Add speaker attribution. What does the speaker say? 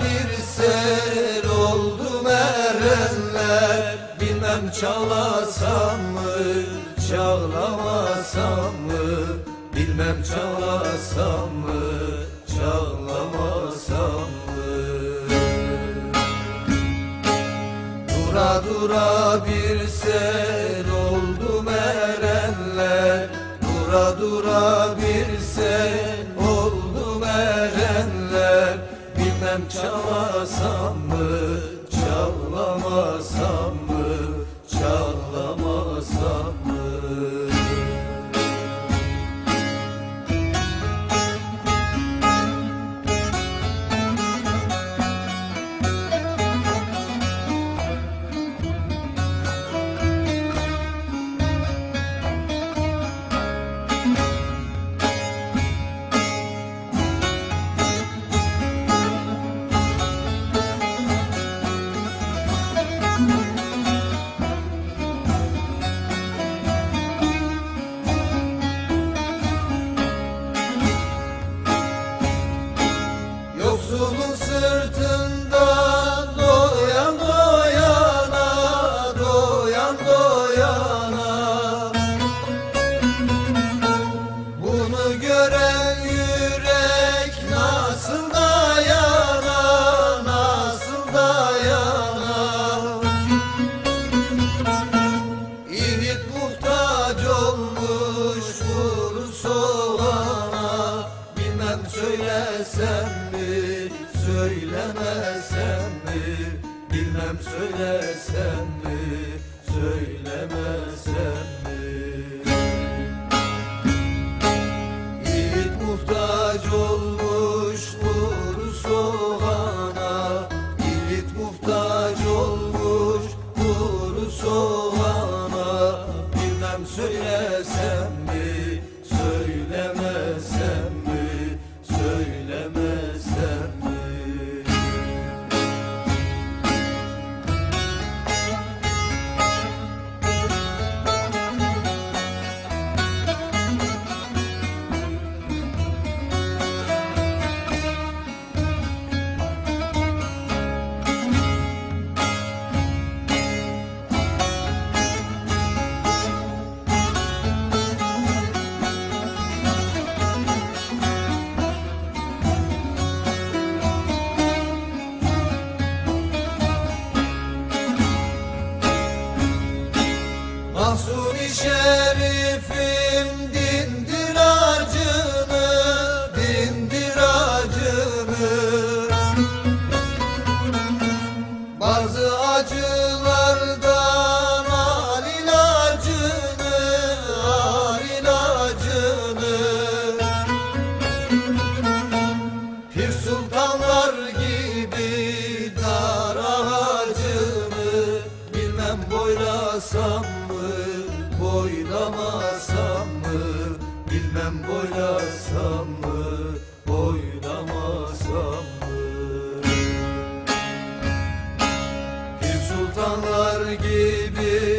Speaker 1: bir sel oldu erenler Bilmem çalasam mı çağlamasam mı Dura dura bir sel oldu erenler. Dura dura bir sel oldu erenler. Bilmem çalasam Söylesem mi, söylemesem mi? Bilmem söylesem mi, söylemesem mi? Yiğit muhtaç olmuş kuru soğana. Yiğit muhtaç olmuş kuru soğana. Bilmem söylesem mi, boylamasam mı? Bilmem boylasam mı, boylamasam mı? Pir sultanlar gibi